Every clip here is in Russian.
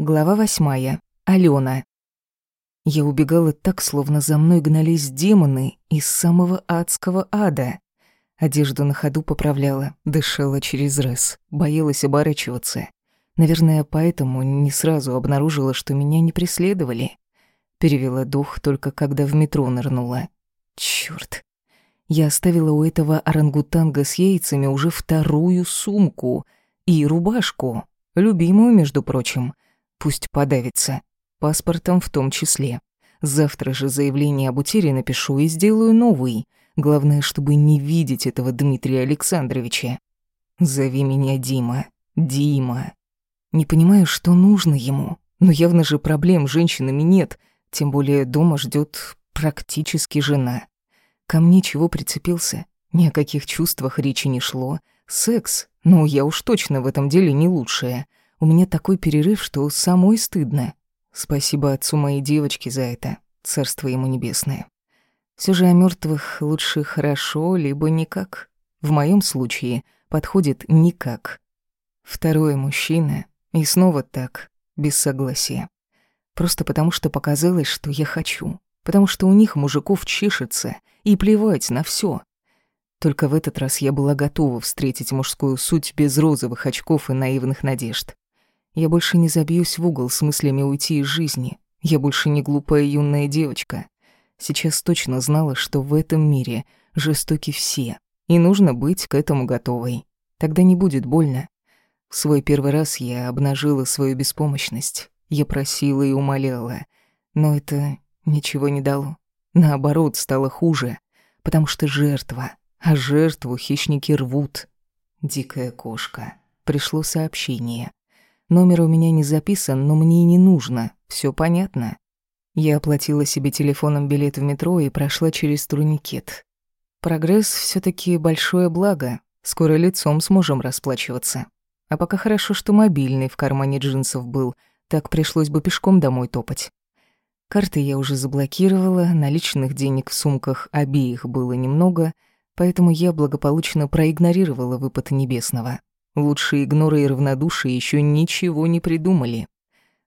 Глава восьмая. Алена. Я убегала так, словно за мной гнались демоны из самого адского ада. Одежду на ходу поправляла, дышала через раз, боялась оборачиваться. Наверное, поэтому не сразу обнаружила, что меня не преследовали. Перевела дух только когда в метро нырнула. Чёрт. Я оставила у этого орангутанга с яйцами уже вторую сумку и рубашку, любимую, между прочим — Пусть подавится. Паспортом в том числе. Завтра же заявление об утере напишу и сделаю новый. Главное, чтобы не видеть этого Дмитрия Александровича. Зови меня Дима. Дима. Не понимаю, что нужно ему. Но явно же проблем с женщинами нет. Тем более дома ждет практически жена. Ко мне чего прицепился? Ни о каких чувствах речи не шло. Секс? Ну, я уж точно в этом деле не лучшая. У меня такой перерыв, что самой стыдно. Спасибо отцу моей девочки за это. Царство ему небесное. Все же о мертвых лучше хорошо, либо никак. В моем случае подходит никак. Второй мужчина, и снова так, без согласия. Просто потому, что показалось, что я хочу. Потому что у них мужиков чешется, и плевать на все. Только в этот раз я была готова встретить мужскую суть без розовых очков и наивных надежд. Я больше не забьюсь в угол с мыслями уйти из жизни. Я больше не глупая юная девочка. Сейчас точно знала, что в этом мире жестоки все, и нужно быть к этому готовой. Тогда не будет больно. В свой первый раз я обнажила свою беспомощность. Я просила и умоляла. Но это ничего не дало. Наоборот, стало хуже. Потому что жертва. А жертву хищники рвут. Дикая кошка. Пришло сообщение. Номер у меня не записан, но мне и не нужно. Все понятно. Я оплатила себе телефоном билет в метро и прошла через турникет. Прогресс все таки большое благо. Скоро лицом сможем расплачиваться. А пока хорошо, что мобильный в кармане джинсов был, так пришлось бы пешком домой топать. Карты я уже заблокировала, наличных денег в сумках обеих было немного, поэтому я благополучно проигнорировала выпад небесного. Лучшие игноры и равнодушие еще ничего не придумали.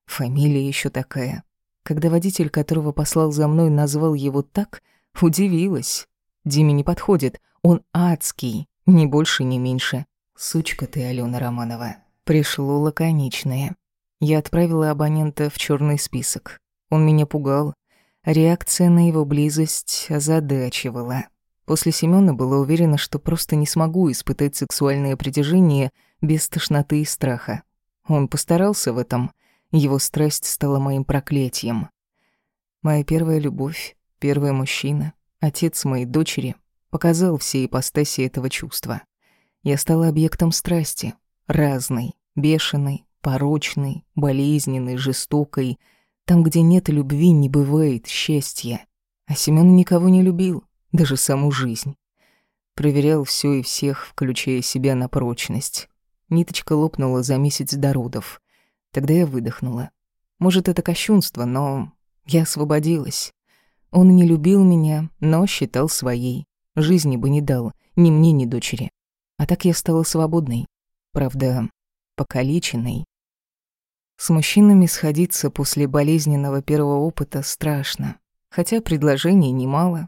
Фамилия еще такая. Когда водитель, которого послал за мной, назвал его так, удивилась. Диме не подходит, он адский, ни больше, ни меньше. Сучка ты, Алена Романова. Пришло лаконичное. Я отправила абонента в черный список. Он меня пугал. Реакция на его близость озадачивала. После Семёна была уверена, что просто не смогу испытать сексуальное притяжение без тошноты и страха. Он постарался в этом. Его страсть стала моим проклятием. Моя первая любовь, первый мужчина, отец моей дочери показал все ипостаси этого чувства. Я стала объектом страсти, разной, бешеной, порочной, болезненной, жестокой. Там, где нет любви, не бывает счастья. А Семён никого не любил даже саму жизнь. Проверял все и всех, включая себя на прочность. Ниточка лопнула за месяц до родов. Тогда я выдохнула. Может, это кощунство, но я освободилась. Он не любил меня, но считал своей. Жизни бы не дал, ни мне, ни дочери. А так я стала свободной. Правда, покалеченной. С мужчинами сходиться после болезненного первого опыта страшно. Хотя предложений немало,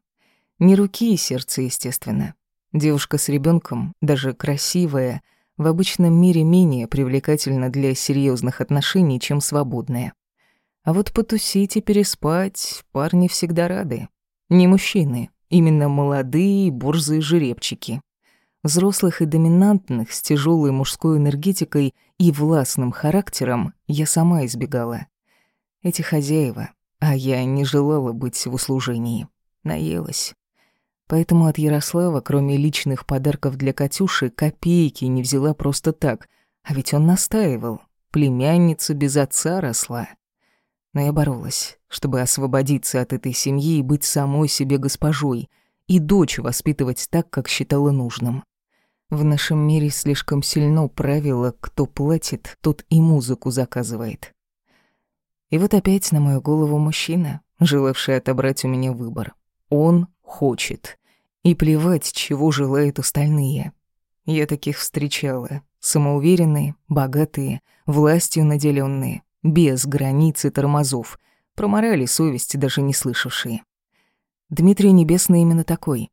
не руки и сердце, естественно. Девушка с ребенком, даже красивая, в обычном мире менее привлекательна для серьезных отношений, чем свободная. А вот потусить и переспать парни всегда рады. Не мужчины, именно молодые борзые жеребчики. Взрослых и доминантных с тяжелой мужской энергетикой и властным характером я сама избегала. Эти хозяева, а я не желала быть в услужении. Наелась. Поэтому от Ярослава, кроме личных подарков для Катюши, копейки не взяла просто так. А ведь он настаивал. Племянница без отца росла. Но я боролась, чтобы освободиться от этой семьи и быть самой себе госпожой, и дочь воспитывать так, как считала нужным. В нашем мире слишком сильно правило «кто платит, тот и музыку заказывает». И вот опять на мою голову мужчина, желавший отобрать у меня выбор. Он хочет. И плевать, чего желают остальные. Я таких встречала. Самоуверенные, богатые, властью наделенные, без границ и тормозов, про мораль и совесть даже не слышавшие. Дмитрий Небесный именно такой.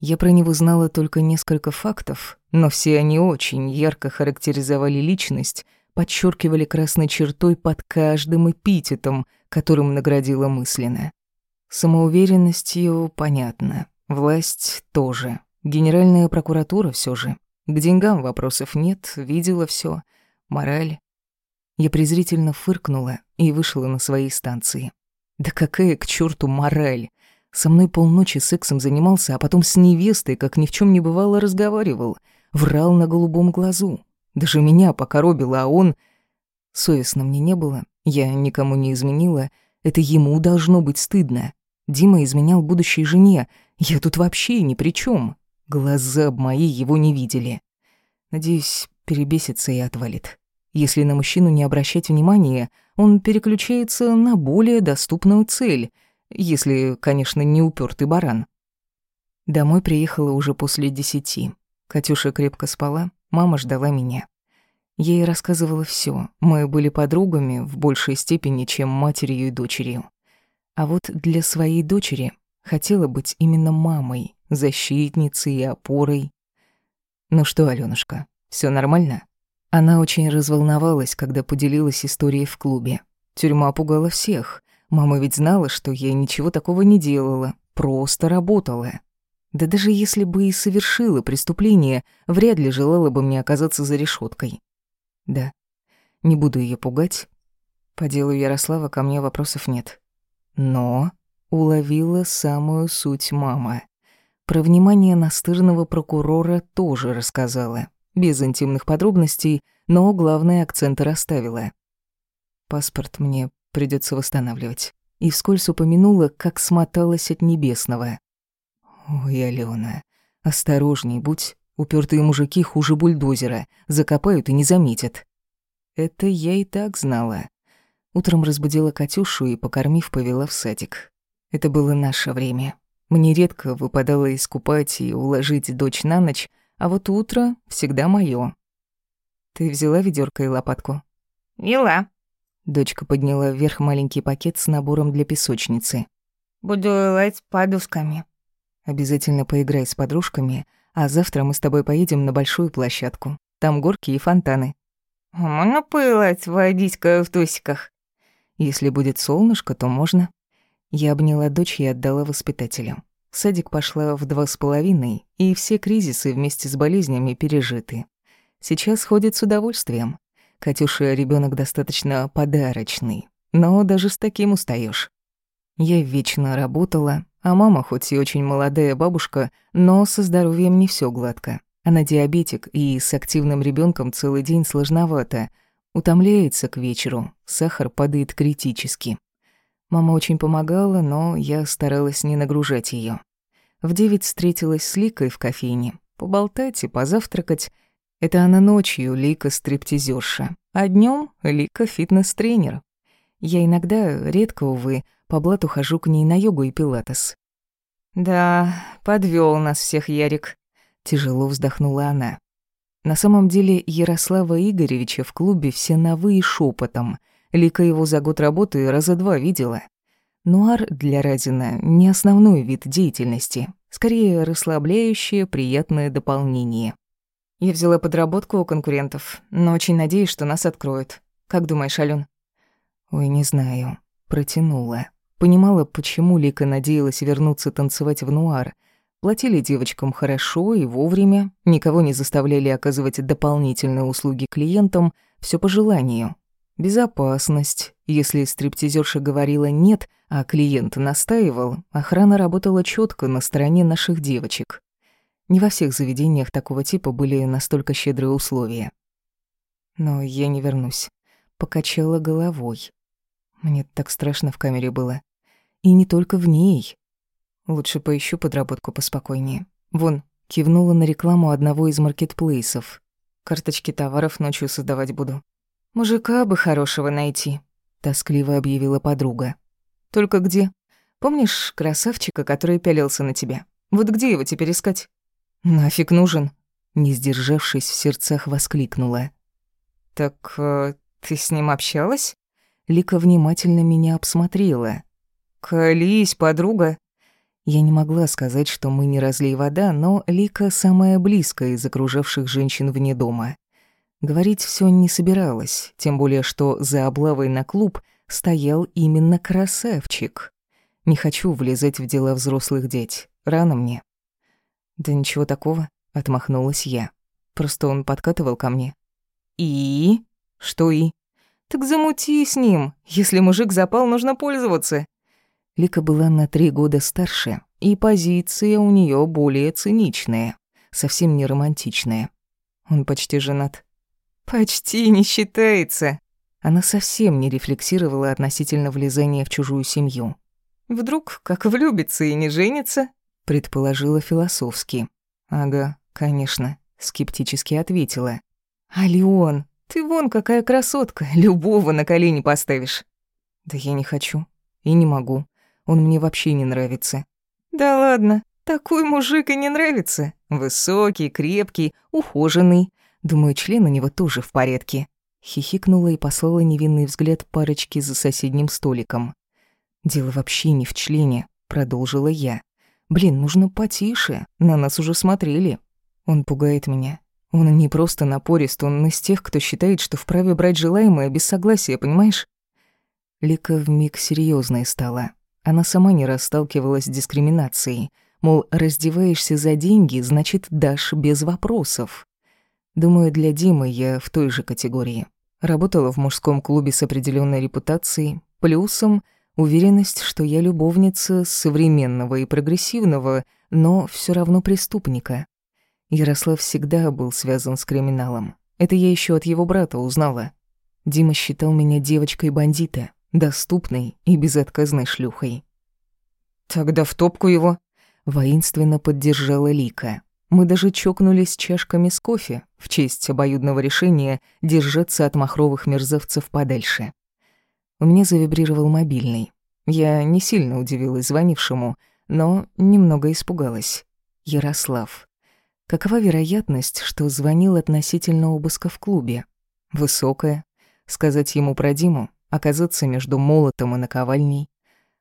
Я про него знала только несколько фактов, но все они очень ярко характеризовали личность, подчеркивали красной чертой под каждым эпитетом, которым наградила мысленно. Самоуверенностью понятно, власть тоже, генеральная прокуратура все же. К деньгам вопросов нет, видела все, мораль. Я презрительно фыркнула и вышла на своей станции. Да какая к черту мораль? Со мной полночи сексом занимался, а потом с невестой, как ни в чем не бывало, разговаривал. Врал на голубом глазу. Даже меня покоробило, а он... Совестно мне не было, я никому не изменила. Это ему должно быть стыдно. Дима изменял будущей жене. Я тут вообще ни при чем. Глаза мои его не видели. Надеюсь, перебесится и отвалит. Если на мужчину не обращать внимания, он переключается на более доступную цель — если, конечно, не упертый баран. Домой приехала уже после десяти. Катюша крепко спала, мама ждала меня. Я ей рассказывала все. Мы были подругами в большей степени, чем матерью и дочерью. А вот для своей дочери хотела быть именно мамой, защитницей и опорой. «Ну что, Алёнушка, все нормально?» Она очень разволновалась, когда поделилась историей в клубе. Тюрьма пугала всех. Мама ведь знала, что я ничего такого не делала, просто работала. Да даже если бы и совершила преступление, вряд ли желала бы мне оказаться за решеткой. Да, не буду ее пугать. По делу Ярослава ко мне вопросов нет. Но уловила самую суть мама. Про внимание настырного прокурора тоже рассказала. Без интимных подробностей, но главные акценты расставила. Паспорт мне придется восстанавливать. И вскользь упомянула, как смоталась от небесного. «Ой, Алена, осторожней будь, упертые мужики хуже бульдозера, закопают и не заметят». Это я и так знала. Утром разбудила Катюшу и, покормив, повела в садик. Это было наше время. Мне редко выпадало искупать и уложить дочь на ночь, а вот утро всегда моё. «Ты взяла ведёрко и лопатку?» «Взяла», Дочка подняла вверх маленький пакет с набором для песочницы. «Буду лать подушками». «Обязательно поиграй с подружками, а завтра мы с тобой поедем на большую площадку. Там горки и фонтаны». «Можно пылать водичка в тусиках?» «Если будет солнышко, то можно». Я обняла дочь и отдала воспитателю. Садик пошла в два с половиной, и все кризисы вместе с болезнями пережиты. Сейчас ходит с удовольствием. Катюша ребенок достаточно подарочный, но даже с таким устаешь. Я вечно работала, а мама хоть и очень молодая бабушка, но со здоровьем не все гладко. Она диабетик, и с активным ребенком целый день сложновато. Утомляется к вечеру, сахар падает критически. Мама очень помогала, но я старалась не нагружать ее. В девять встретилась с Ликой в кофейне. Поболтать и позавтракать — это она ночью Лика стриптизерша, а днем Лика фитнес-тренер. Я иногда, редко, увы, по блату хожу к ней на йогу и пилатес. «Да, подвел нас всех Ярик», — тяжело вздохнула она. На самом деле Ярослава Игоревича в клубе все на «вы» и шепотом. Лика его за год работы раза два видела. Нуар для Радина не основной вид деятельности, скорее расслабляющее, приятное дополнение. Я взяла подработку у конкурентов, но очень надеюсь, что нас откроют. Как думаешь, Алён? Ой, не знаю. Протянула. Понимала, почему Лика надеялась вернуться танцевать в нуар. Платили девочкам хорошо и вовремя, никого не заставляли оказывать дополнительные услуги клиентам, все по желанию. Безопасность. Если стриптизерша говорила «нет», а клиент настаивал, охрана работала четко на стороне наших девочек. Не во всех заведениях такого типа были настолько щедрые условия. Но я не вернусь. Покачала головой. Мне так страшно в камере было. И не только в ней. Лучше поищу подработку поспокойнее. Вон, кивнула на рекламу одного из маркетплейсов. Карточки товаров ночью создавать буду. Мужика бы хорошего найти, тоскливо объявила подруга. Только где? Помнишь красавчика, который пялился на тебя? Вот где его теперь искать? «Нафиг нужен?» Не сдержавшись, в сердцах воскликнула. «Так э, ты с ним общалась?» Лика внимательно меня обсмотрела. «Колись, подруга!» Я не могла сказать, что мы не разлей вода, но Лика самая близкая из окружавших женщин вне дома. Говорить все не собиралась, тем более что за облавой на клуб стоял именно красавчик. Не хочу влезать в дела взрослых деть. Рано мне. Да ничего такого, отмахнулась я. Просто он подкатывал ко мне. И? Что и? Так замути с ним. Если мужик запал, нужно пользоваться. Лика была на три года старше, и позиция у нее более циничная, совсем не романтичная. Он почти женат. Почти не считается. Она совсем не рефлексировала относительно влезания в чужую семью. Вдруг как влюбится и не женится? Предположила философски. Ага, конечно, скептически ответила. А Леон, ты вон какая красотка, любого на колени поставишь. Да я не хочу и не могу. Он мне вообще не нравится. Да ладно, такой мужик и не нравится. Высокий, крепкий, ухоженный. Думаю, член у него тоже в порядке. Хихикнула и послала невинный взгляд парочки за соседним столиком. «Дело вообще не в члене», — продолжила я. «Блин, нужно потише, на нас уже смотрели. Он пугает меня. Он не просто напорист, он из тех, кто считает, что вправе брать желаемое без согласия, понимаешь?» Лика вмиг серьёзной стала. Она сама не расталкивалась с дискриминацией. Мол, раздеваешься за деньги, значит, дашь без вопросов. Думаю, для Димы я в той же категории. Работала в мужском клубе с определенной репутацией, плюсом Уверенность, что я любовница современного и прогрессивного, но все равно преступника. Ярослав всегда был связан с криминалом. Это я еще от его брата узнала. Дима считал меня девочкой бандита, доступной и безотказной шлюхой. «Тогда в топку его!» — воинственно поддержала Лика. Мы даже чокнулись чашками с кофе в честь обоюдного решения держаться от махровых мерзавцев подальше. У меня завибрировал мобильный. Я не сильно удивилась звонившему, но немного испугалась. Ярослав. Какова вероятность, что звонил относительно обыска в клубе? Высокая. Сказать ему про Диму, оказаться между молотом и наковальней.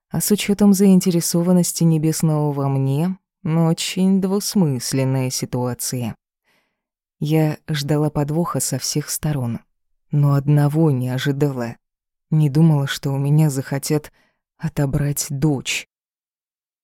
А с учетом заинтересованности Небесного во мне, очень двусмысленная ситуация. Я ждала подвоха со всех сторон, но одного не ожидала. Не думала, что у меня захотят отобрать дочь.